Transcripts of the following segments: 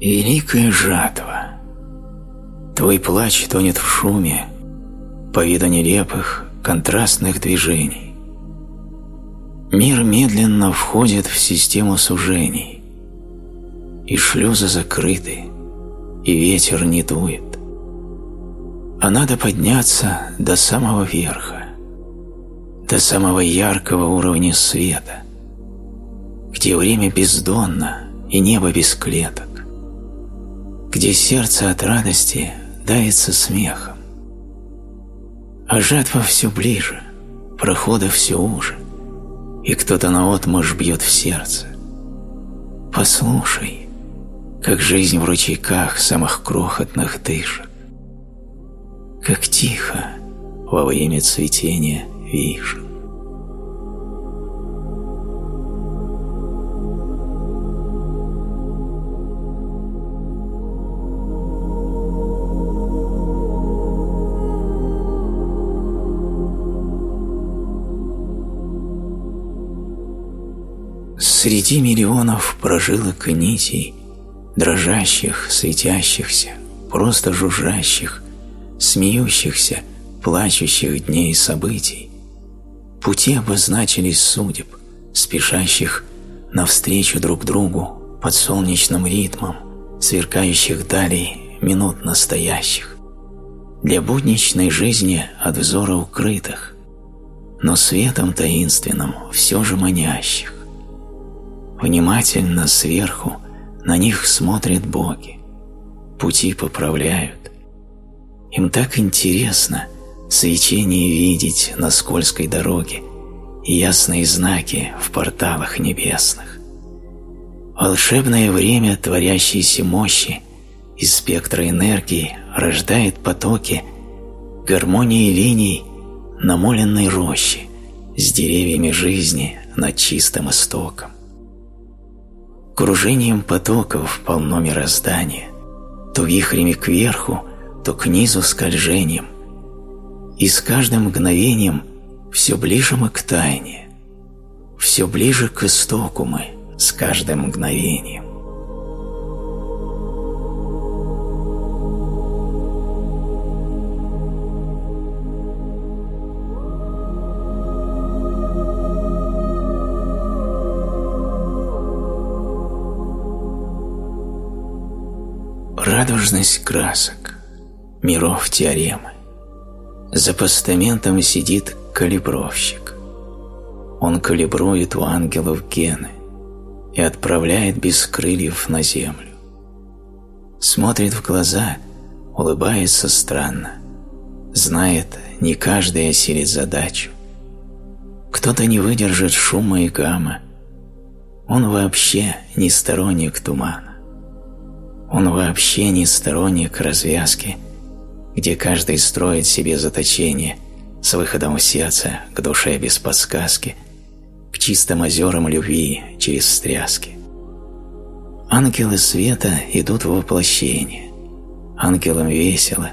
Великая жатва. Твой плач тонет в шуме, по виду нелепых, контрастных движений. Мир медленно входит в систему сужений, и шлюзы закрыты, и ветер не дует. А надо подняться до самого верха, до самого яркого уровня света, где время бездонно и небо без клеток, где сердце от радости давится смехом. А жатва все ближе, прохода все уже, и кто-то наотмашь бьет в сердце. Послушай, как жизнь в ручейках самых крохотных дышит, как тихо во время цветения вишен. Среди миллионов прожилок и нитей, дрожащих, светящихся, просто жужжащих, смеющихся, плачущих дней событий, пути обозначились судеб, спешащих навстречу друг другу под солнечным ритмом, сверкающих далей минут настоящих, для будничной жизни от взора укрытых, но светом таинственным все же манящих. Внимательно сверху на них смотрят боги, пути поправляют. Им так интересно свечение видеть на скользкой дороге и ясные знаки в порталах небесных. Волшебное время творящейся мощи из спектра энергии рождает потоки гармонии линий намоленной рощи с деревьями жизни над чистым истоком. Кружением потоков полно мироздание, то вихрями кверху, то к низу скольжением. И с каждым мгновением все ближе мы к тайне, все ближе к истоку мы с каждым мгновением. Радужность красок, миров теоремы. За постаментом сидит калибровщик. Он калибрует у ангелов гены и отправляет без крыльев на землю. Смотрит в глаза, улыбается странно. Знает, не каждый осилит задачу. Кто-то не выдержит шума и гамма. Он вообще не сторонник тумана. Он вообще не сторонник развязки, где каждый строит себе заточение с выходом в сердце к душе без подсказки, к чистым озерам любви через стряски. Ангелы света идут в воплощение. Ангелам весело,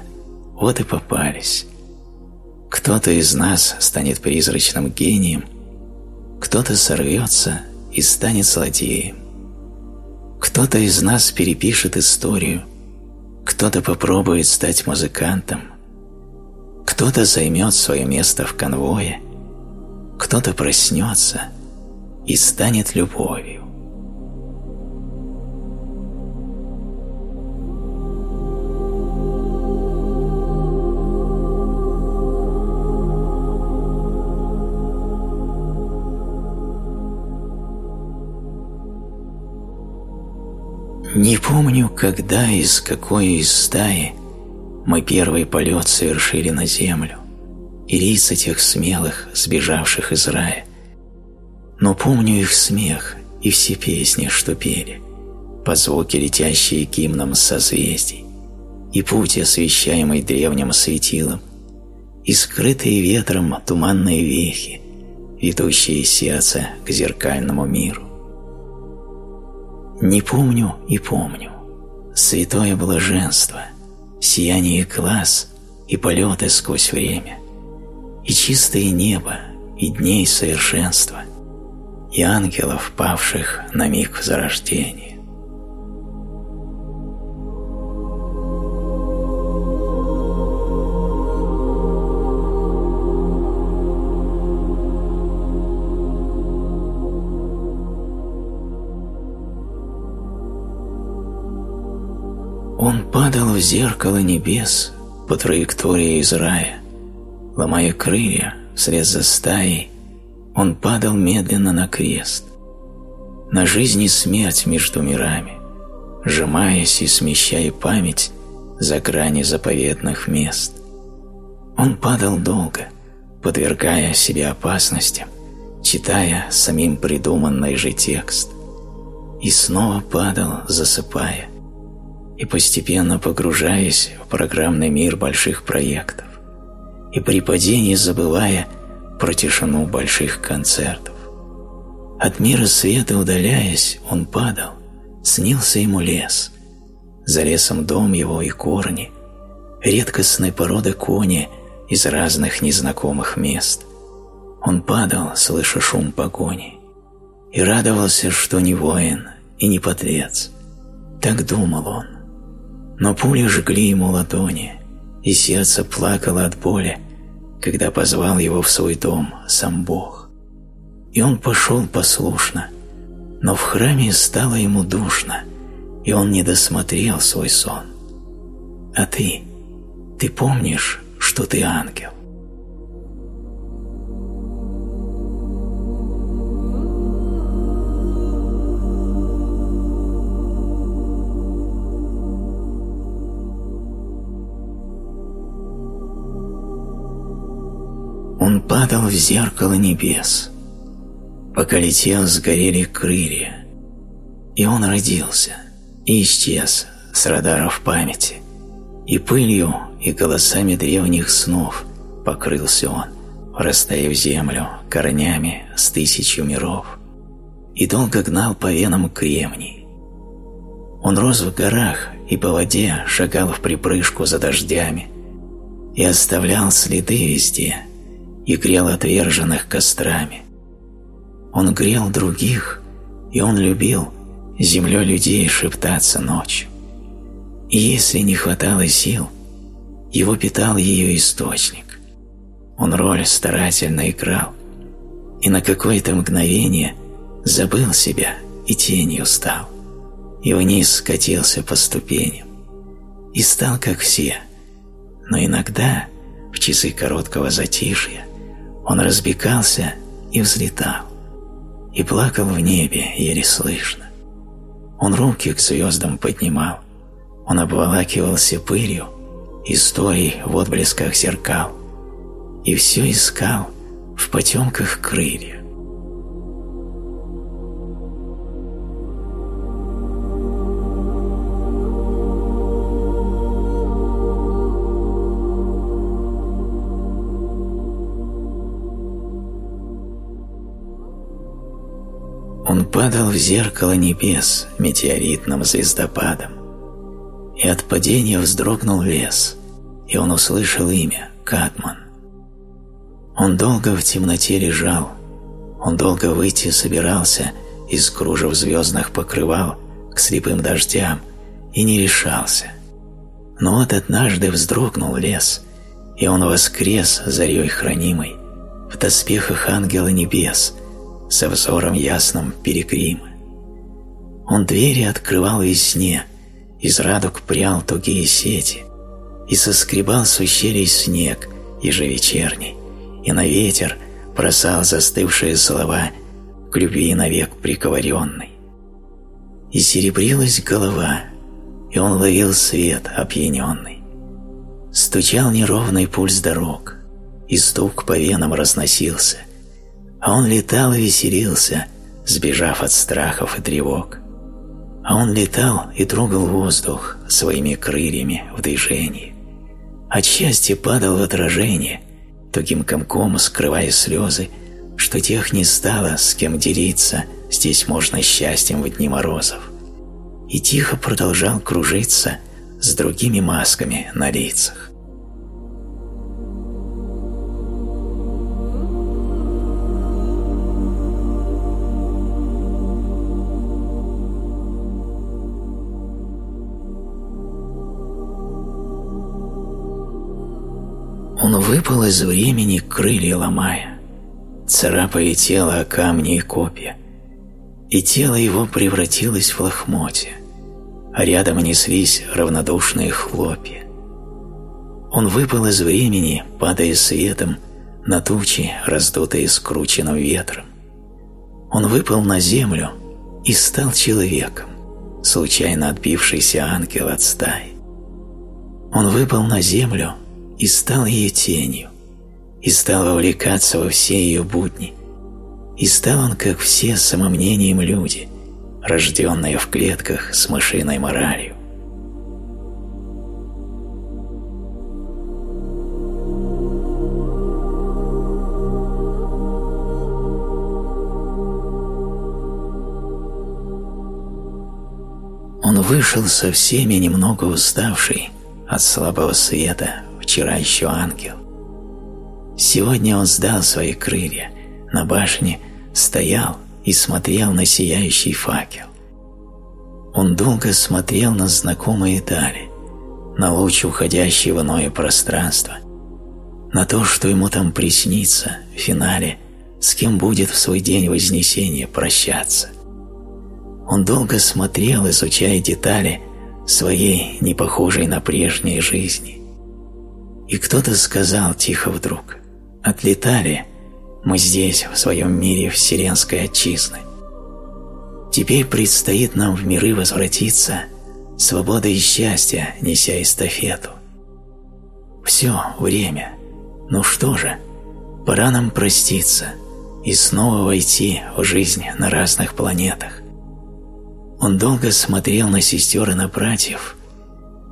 вот и попались. Кто-то из нас станет призрачным гением, кто-то сорвется и станет злодеем. Кто-то из нас перепишет историю, кто-то попробует стать музыкантом, кто-то займет свое место в конвое, кто-то проснется и станет любовью. Не помню, когда и с какой из стаи мы первый полет совершили на землю, и лица тех смелых, сбежавших из рая. Но помню их смех и все песни, что пели, под звуки летящие гимном созвездий, и путь, освещаемый древним светилом, и скрытые ветром туманные вехи, ведущие сердце к зеркальному миру. Не помню и помню. Святое блаженство, сияние глаз и полеты сквозь время, и чистое небо, и дней совершенства, и ангелов, павших на миг зарождения. В зеркало небес по траектории из рая. Ломая крылья вслед за стаей, он падал медленно на крест. На жизнь и смерть между мирами, сжимаясь и смещая память за грани заповедных мест. Он падал долго, подвергая себя опасностям, читая самим придуманный же текст. И снова падал, засыпая, и постепенно погружаясь в программный мир больших проектов, и при падении забывая про тишину больших концертов. От мира света удаляясь, он падал, снился ему лес, за лесом дом его и корни, редкостной породы кони из разных незнакомых мест. Он падал, слыша шум погони, и радовался, что не воин и не подлец. Так думал он. Но пули жгли ему ладони, и сердце плакало от боли, когда позвал его в свой дом сам Бог. И он пошел послушно, но в храме стало ему душно, и он не досмотрел свой сон. А ты, ты помнишь, что ты ангел? Зеркало небес. Пока летел, сгорели крылья. И он родился, и исчез с радаров памяти. И пылью, и голосами древних снов покрылся он, растая в землю корнями с тысячу миров. И долго гнал по венам кремний. Он рос в горах и по воде шагал в припрыжку за дождями и оставлял следы везде – и грел отверженных кострами. Он грел других, и он любил землей людей шептаться ночью. И если не хватало сил, его питал ее источник. Он роль старательно играл, и на какое-то мгновение забыл себя и тенью стал, и вниз скатился по ступеням, и стал как все, но иногда, в часы короткого затишья, он разбегался и взлетал, и плакал в небе, еле слышно. Он руки к звездам поднимал, он обволакивался пылью, историй в отблесках зеркал, и все искал в потемках крылья. Падал в зеркало небес метеоритным звездопадом. И от падения вздрогнул лес, и он услышал имя Катман. Он долго в темноте лежал, он долго выйти собирался из кружев звездных покрывал к слепым дождям и не решался. Но вот однажды вздрогнул лес, и он воскрес зарей хранимой в доспехах ангела небес – со взором ясным перекримы. Он двери открывал и сне, из радуг прял тугие сети, и соскребал с ущелий снег ежевечерний, и на ветер бросал застывшие слова к любви навек приговоренной. И серебрилась голова, и он ловил свет опьяненный. Стучал неровный пульс дорог, и стук по венам разносился, а он летал и веселился, сбежав от страхов и тревог. А он летал и трогал воздух своими крыльями в движении. От счастья падал в отражение, тугим комком скрывая слезы, что тех не стало, с кем делиться, здесь можно счастьем в дни морозов. И тихо продолжал кружиться с другими масками на лицах. Из времени, крылья ломая, царапая тело о камни и копья, и тело его превратилось в лохмотья, а рядом неслись равнодушные хлопья. Он выпал из времени, падая светом на тучи, раздутые скрученным ветром. Он выпал на землю и стал человеком, случайно отбившийся ангел от стаи. Он выпал на землю и стал ее тенью, и стал вовлекаться во все ее будни, и стал он, как все самомнением люди, рожденные в клетках с мышиной моралью. Он вышел со всеми немного уставший от слабого света, вчера еще ангел. Сегодня он сдал свои крылья, на башне стоял и смотрел на сияющий факел. Он долго смотрел на знакомые дали, на луч, уходящий в иное пространство, на то, что ему там приснится в финале, с кем будет в свой день Вознесения прощаться. Он долго смотрел, изучая детали своей, не похожей на прежней жизни. И кто-то сказал тихо вдруг, «Отлетали мы здесь, в своем мире вселенской отчизны. Теперь предстоит нам в миры возвратиться, свобода и счастье, неся эстафету. Все, время. Ну что же, пора нам проститься и снова войти в жизнь на разных планетах. Он долго смотрел на сестер и на братьев,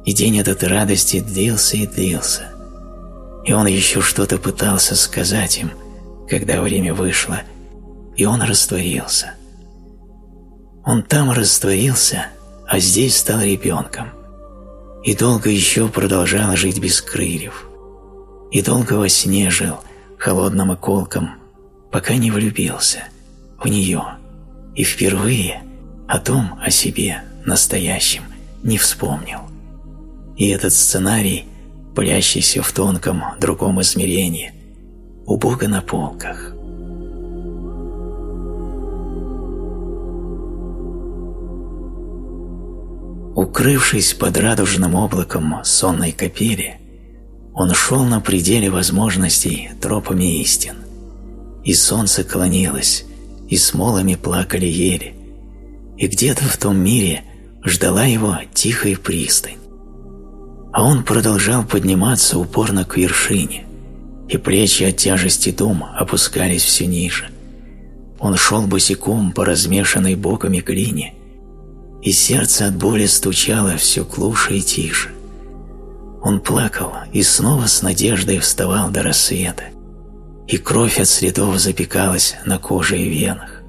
и день этот радости длился и длился. И он еще что-то пытался сказать им, когда время вышло, и он растворился. Он там растворился, а здесь стал ребенком. И долго еще продолжал жить без крыльев. И долго во сне жил, холодным и колком, пока не влюбился в нее. И впервые – о том, о себе, настоящем, не вспомнил. И этот сценарий, пылящийся в тонком другом измерении, у Бога на полках. Укрывшись под радужным облаком сонной капели, он шел на пределе возможностей тропами истин. И солнце клонилось, и смолами плакали ели, и где-то в том мире ждала его тихая пристань. А он продолжал подниматься упорно к вершине, и плечи от тяжести дум опускались все ниже. Он шел босиком по размешанной боками глине, и сердце от боли стучало все глуше и тише. Он плакал и снова с надеждой вставал до рассвета, и кровь от следов запекалась на коже и венах.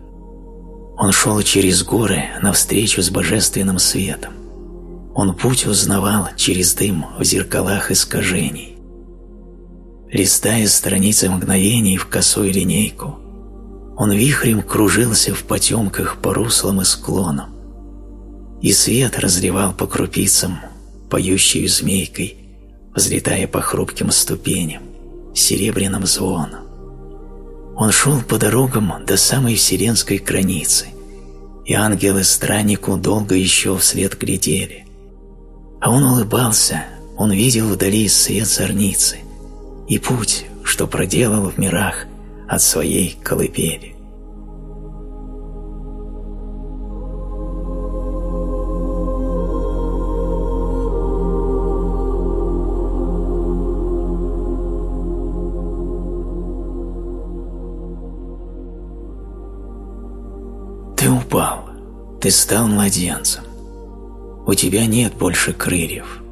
Он шел через горы навстречу с божественным светом. Он путь узнавал через дым в зеркалах искажений. Листая страницы мгновений в косую линейку, он вихрем кружился в потемках по руслам и склонам, и свет разливал по крупицам, поющую змейкой, взлетая по хрупким ступеням, серебряным звоном. Он шел по дорогам до самой вселенской границы, и ангелы страннику долго еще вслед глядели. А он улыбался, он видел вдали свет зорницы и путь, что проделал в мирах от своей колыбели. Ты стал младенцем. У тебя нет больше крыльев.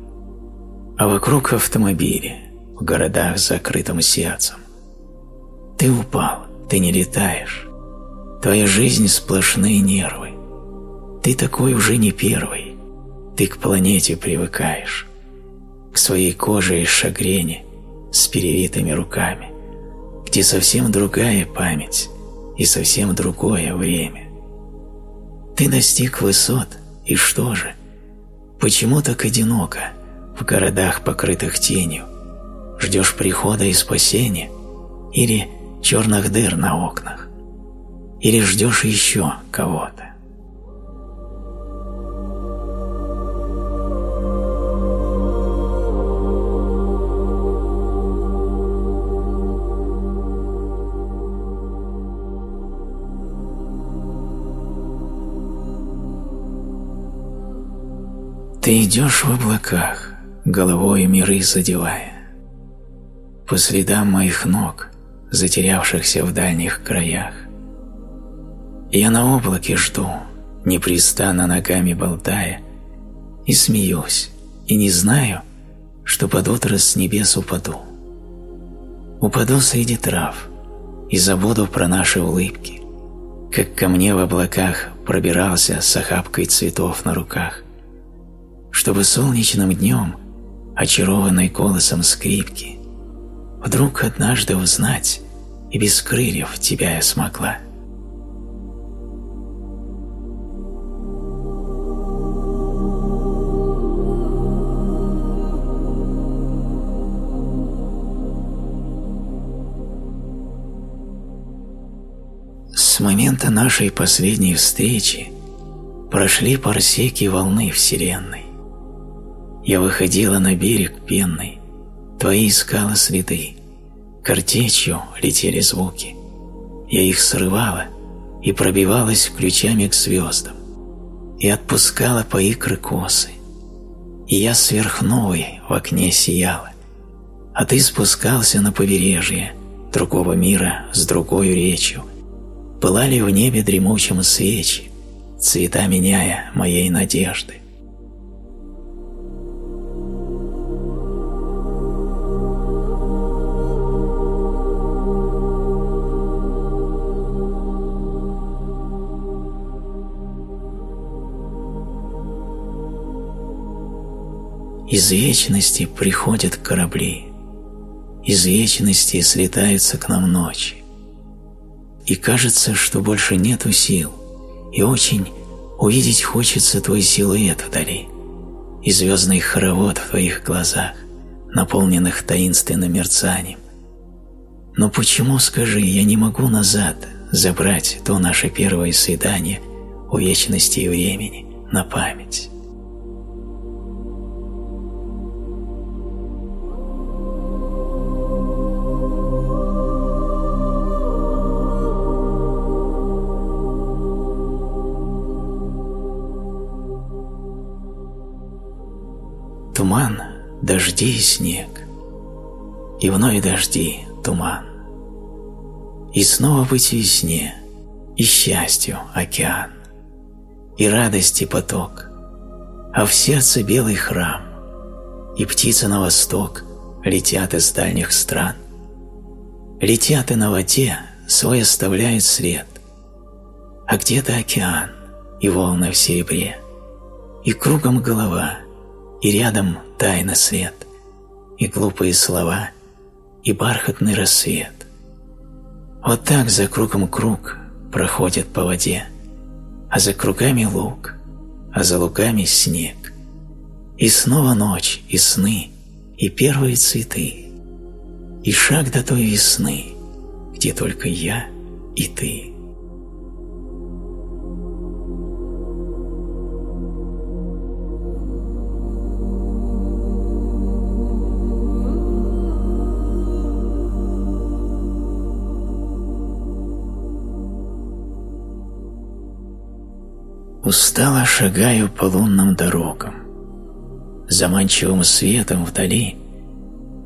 А вокруг автомобили, в городах с закрытым сердцем. Ты упал, ты не летаешь. Твоя жизнь сплошные нервы. Ты такой уже не первый. Ты к планете привыкаешь. К своей коже и шагрене с перевитыми руками, где совсем другая память и совсем другое время. Ты достиг высот, и что же? Почему так одиноко в городах, покрытых тенью? Ждешь прихода и спасения? Или черных дыр на окнах? Или ждешь еще кого-то? Ты идешь в облаках, головой миры задевая, по следам моих ног, затерявшихся в дальних краях. Я на облаке жду, непрестанно ногами болтая, и смеюсь, и не знаю, что под утро с небес упаду. Упаду среди трав и забуду про наши улыбки, как ко мне в облаках пробирался с охапкой цветов на руках, чтобы солнечным днем, очарованный голосом скрипки, вдруг однажды узнать, и без крыльев тебя я смогла. С момента нашей последней встречи прошли парсеки волны Вселенной. Я выходила на берег пенный, твои искала следы, картечью летели звуки. Я их срывала и пробивалась ключами к звездам, и отпускала по ikры косы. И я сверхновой в окне сияла, а ты спускался на побережье другого мира с другой речью – Пылали в небе дремучим свечи, цвета меняя моей надежды. Из вечности приходят корабли, из вечности слетаются к нам ночи и кажется, что больше нету сил, и очень увидеть хочется твой силуэт вдали и звездный хоровод в твоих глазах, наполненных таинственным мерцанием. Но почему, скажи, я не могу назад забрать то наше первое свидание у вечности и времени на память? Дожди и снег, и вновь дожди, туман. И снова быть в сне, и счастью океан, и радости поток, а в сердце белый храм, и птицы на восток летят из дальних стран. Летят и на воде свой оставляют след, а где-то океан и волны в серебре, и кругом голова — и рядом тайна свет, и глупые слова, и бархатный рассвет. Вот так за кругом круг проходит по воде, а за кругами луг, а за лугами снег. И снова ночь, и сны, и первые цветы, и шаг до той весны, где только я и ты. Устало шагаю по лунным дорогам. Заманчивым светом вдали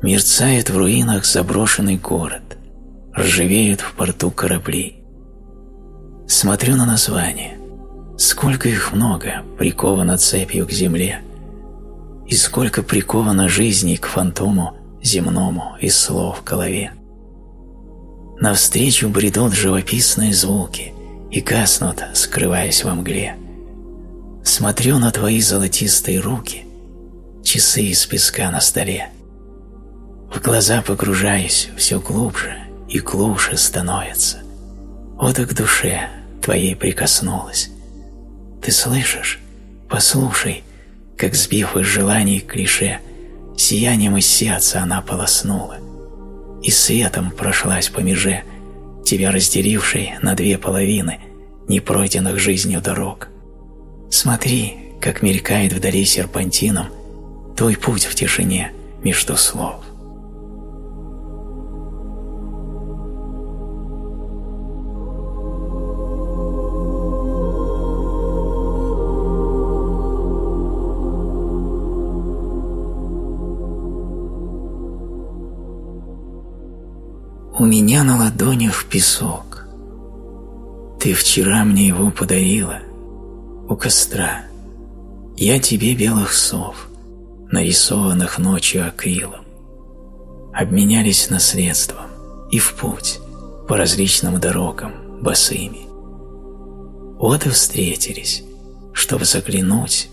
мерцает в руинах заброшенный город, ржавеют в порту корабли. Смотрю на названия, сколько их много приковано цепью к земле, и сколько приковано жизней к фантому земному из слов в голове. Навстречу бредут живописные звуки и гаснут, скрываясь во мгле. Смотрю на твои золотистые руки, часы из песка на столе. В глаза погружаюсь все глубже и глубже становится. Вот и к душе твоей прикоснулась. Ты слышишь? Послушай, как сбив из желаний клише, сиянием из сердца она полоснула. И светом прошлась по меже, тебя разделившей на две половины непройденных жизнью дорог. Смотри, как мелькает вдали серпантином твой путь в тишине между слов. У меня на ладонях песок. Ты вчера мне его подарила — у костра. Я тебе белых сов, нарисованных ночью акрилом. Обменялись наследством и в путь по различным дорогам босыми. Вот и встретились, чтобы заглянуть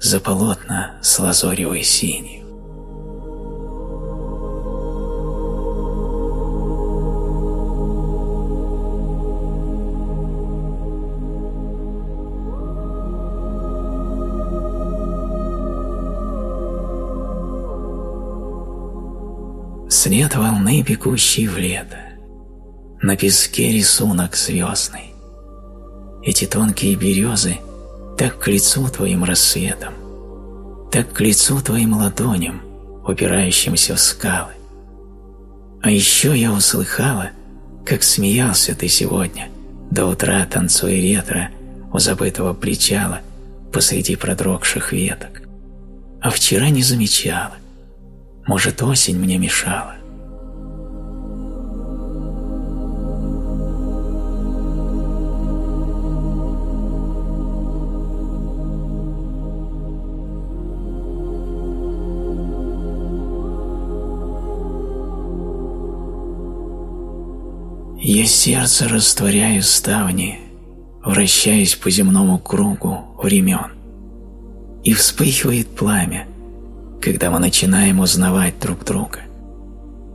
за полотна с лазоревой синью. След волны, бегущей в лето, На песке рисунок звездный. Эти тонкие березы Так к лицу твоим рассветом, Так к лицу твоим ладоням, Упирающимся в скалы. А еще я услыхала, Как смеялся ты сегодня, До утра танцуя ретро У забытого причала Посреди продрогших веток. А вчера не замечала, может, осень мне мешала? Сердце растворяю ставни, Вращаясь по земному кругу времен. И вспыхивает пламя, когда мы начинаем узнавать друг друга,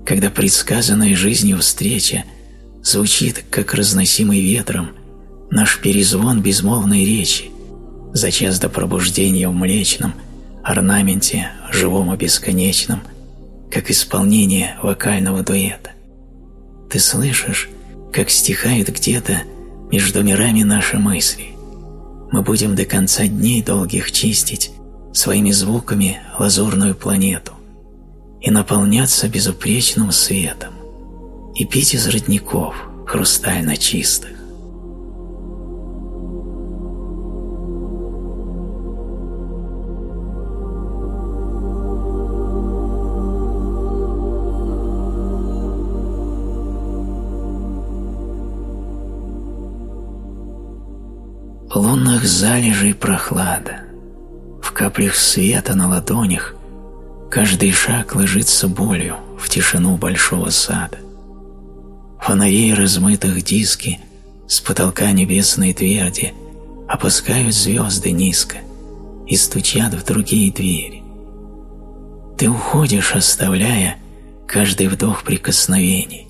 когда предсказанная жизнью встреча звучит, как разносимый ветром, наш перезвон безмолвной речи, за час до пробуждения в млечном орнаменте, живом и бесконечном, как исполнение вокального дуэта. Ты слышишь, как стихают где-то между мирами наши мысли. Мы будем до конца дней долгих чистить своими звуками лазурную планету и наполняться безупречным светом и пить из родников хрустально чистых. Лунных залежей прохлада, в каплях света на ладонях каждый шаг ложится болью в тишину большого сада. Фонарей размытых диски с потолка небесной тверди опускают звезды низко и стучат в другие двери. Ты уходишь, оставляя каждый вдох прикосновений,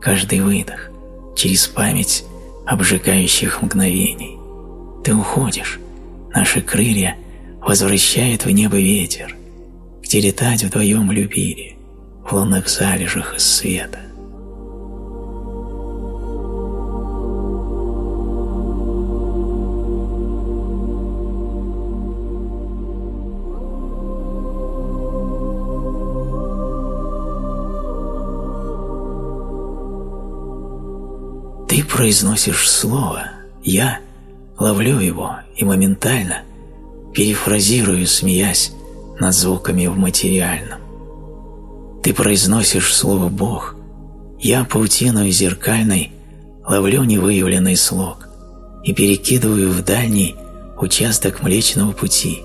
каждый выдох через память обжигающих мгновений. Ты уходишь, наши крылья возвращает в небо ветер, где летать вдвоем любили в лунных залежах из света. Ты произносишь слово, я ловлю его и моментально – перефразирую, смеясь над звуками в материальном. Ты произносишь слово «Бог», я паутиной зеркальной ловлю невыявленный слог и перекидываю в дальний участок Млечного Пути.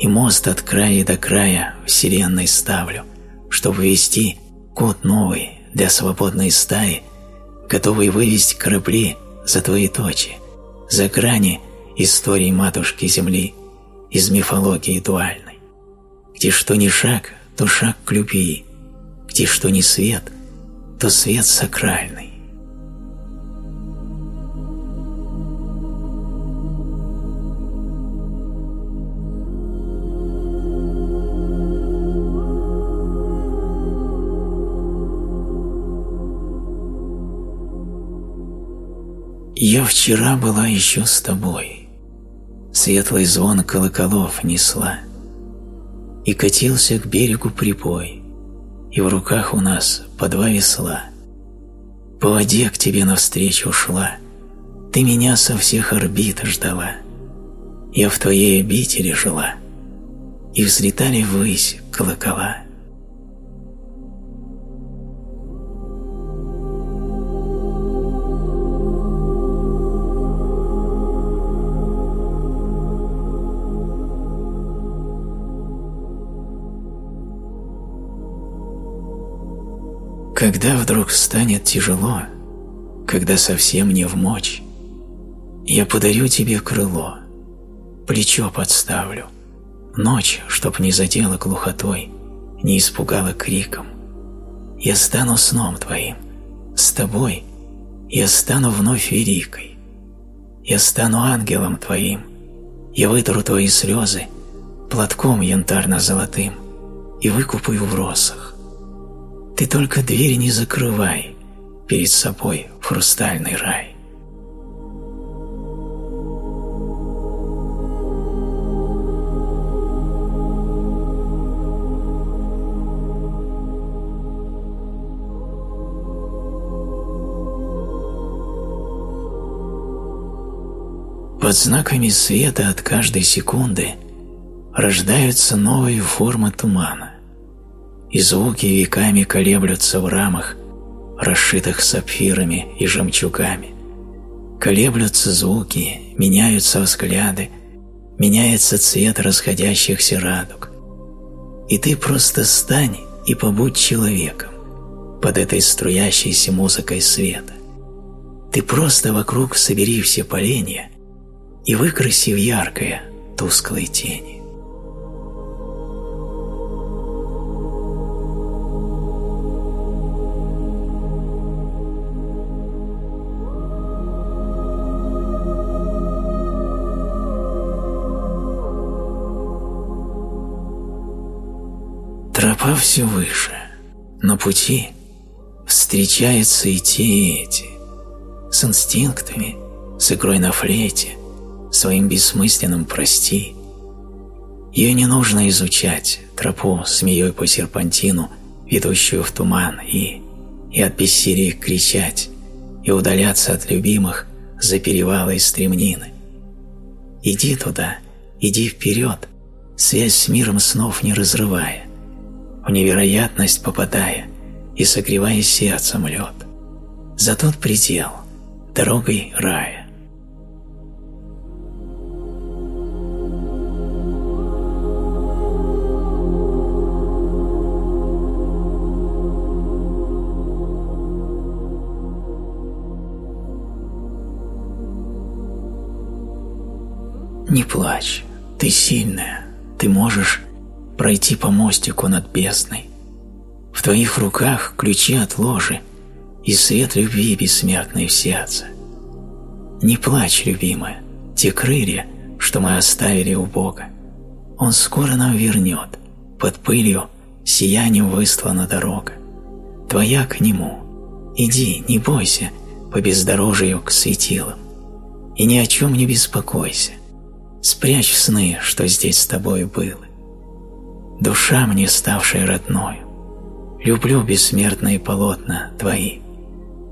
И мост от края до края Вселенной ставлю, чтобы вести код новый для свободной стаи, готовый вывести корабли за твои точи, за грани – истории матушки Земли из мифологии дуальной, где что не шаг, то шаг к любви, где что не свет, то свет сакральный. Я вчера была еще с тобой светлый звон колоколов несла. И катился к берегу прибой, и в руках у нас по два весла. По воде к тебе навстречу шла, ты меня со всех орбит ждала. Я в твоей обители жила, и взлетали ввысь колокола. Когда вдруг станет тяжело, когда совсем не в мочь, я подарю тебе крыло, плечо подставлю, ночь, чтоб не задела глухотой, не испугала криком. Я стану сном твоим, с тобой я стану вновь великой. Я стану ангелом твоим, я вытру твои слезы платком янтарно-золотым и выкупаю в росах. Ты только дверь не закрывай перед собой в хрустальный рай. Под знаками света от каждой секунды рождаются новые формы тумана, и звуки веками колеблются в рамах, расшитых сапфирами и жемчугами. Колеблются звуки, меняются взгляды, меняется цвет расходящихся радуг. И ты просто стань и побудь человеком под этой струящейся музыкой света. Ты просто вокруг собери все поленья и выкраси в яркое тусклой тени. Все выше, на пути встречаются и те, и эти, с инстинктами, с игрой на флейте, своим бессмысленным «прости». Ее не нужно изучать, тропу змеей по серпантину, ведущую в туман, и, и от бессилия кричать, и удаляться от любимых за перевалы и стремнины. Иди туда, иди вперед, связь с миром снов не разрывая, в невероятность попадая и согревая сердцем лед. За тот предел, дорогой рая. Не плачь, ты сильная, ты можешь пройти по мостику над бездной. В твоих руках ключи от ложи и свет любви бессмертной в сердце. Не плачь, любимая, те крылья, что мы оставили у Бога. Он скоро нам вернет, под пылью сиянием выслана дорога. Твоя к Нему. Иди, не бойся, по бездорожью к светилам. И ни о чем не беспокойся. Спрячь сны, что здесь с тобой было. Душа мне, ставшая родной, люблю бессмертные полотна твои.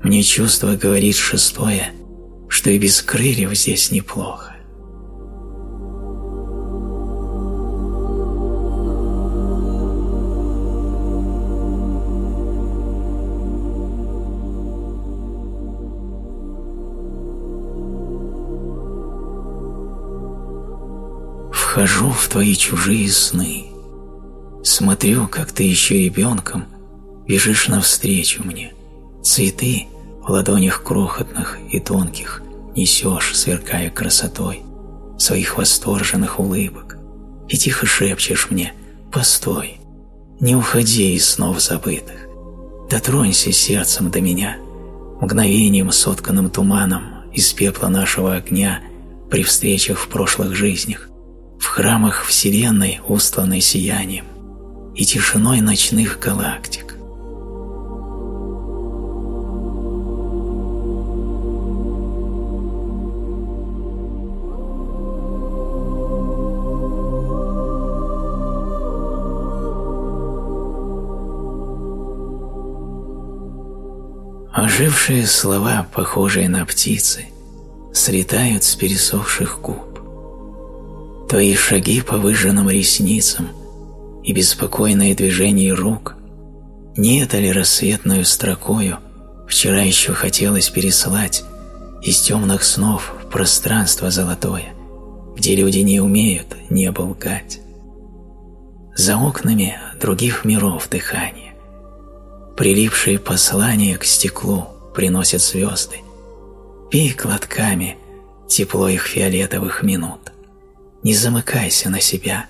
Мне чувство говорит шестое, что и без крыльев здесь неплохо. Вхожу в твои чужие сны. Смотрю, как ты еще ребенком бежишь навстречу мне. Цветы в ладонях крохотных и тонких несешь, сверкая красотой своих восторженных улыбок. И тихо шепчешь мне «Постой, не уходи из снов забытых, дотронься сердцем до меня, мгновением сотканным туманом из пепла нашего огня при встречах в прошлых жизнях в храмах Вселенной, устланной сиянием и тишиной ночных галактик. Ожившие слова, похожие на птицы, слетают с пересохших губ. Твои шаги по выжженным ресницам и беспокойные движения рук не это ли рассветную строкою вчера еще хотелось переслать из темных снов в пространство золотое, где люди не умеют небо лгать. За окнами других миров дыхание. Прилипшие послания к стеклу приносят звезды. Пей глотками тепло их фиолетовых минут. Не замыкайся на себя,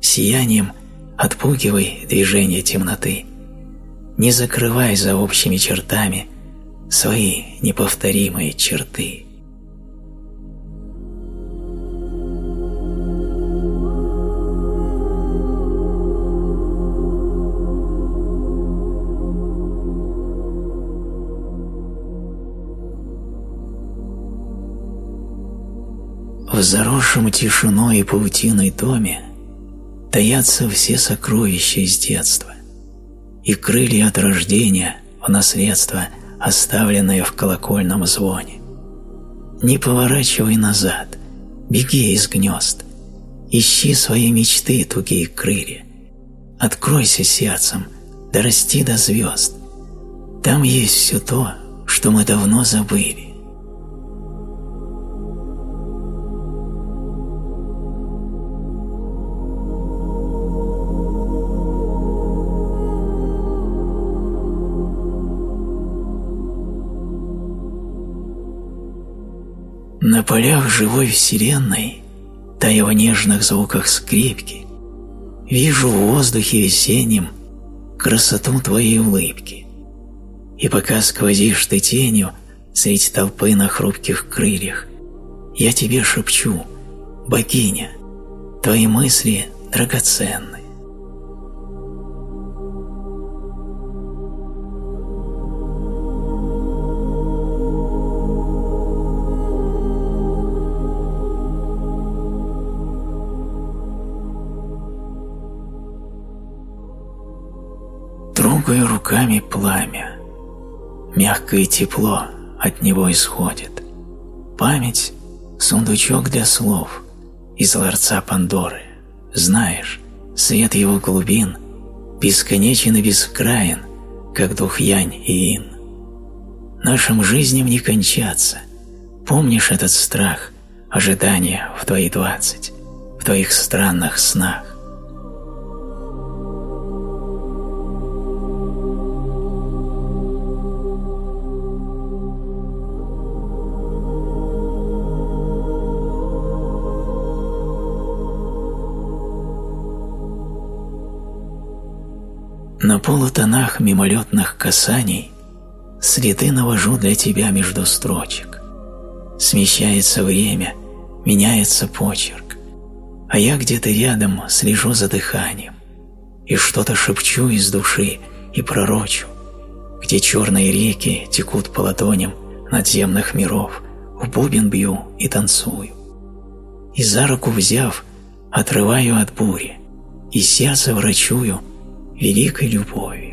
сиянием отпугивай движение темноты. Не закрывай за общими чертами свои неповторимые черты. В заросшем тишиной и паутиной доме таятся все сокровища из детства и крылья от рождения в наследство, оставленные в колокольном звоне. Не поворачивай назад, беги из гнезд, ищи свои мечты, тугие крылья. Откройся сердцем, дорасти до звезд. Там есть все то, что мы давно забыли. На полях живой вселенной, тая в нежных звуках скрипки, Вижу в воздухе весеннем красоту твоей улыбки. И пока сквозишь ты тенью средь толпы на хрупких крыльях, Я тебе шепчу, богиня, твои мысли драгоценны. Мягкое тепло от него исходит. Память — сундучок для слов из ларца Пандоры. Знаешь, свет его глубин бесконечен и бескраен, как дух Янь и Ин. Нашим жизням не кончаться. Помнишь этот страх, ожидания в твои двадцать, в твоих странных снах? На полутонах мимолетных касаний Следы навожу для тебя между строчек. Смещается время, меняется почерк, А я где-то рядом слежу за дыханием И что-то шепчу из души и пророчу, Где черные реки текут по ладоням Надземных миров, В бубен бью и танцую. И за руку взяв, отрываю от бури, И сердце врачую — великой любовью.